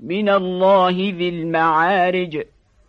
من الله ذي المعارج.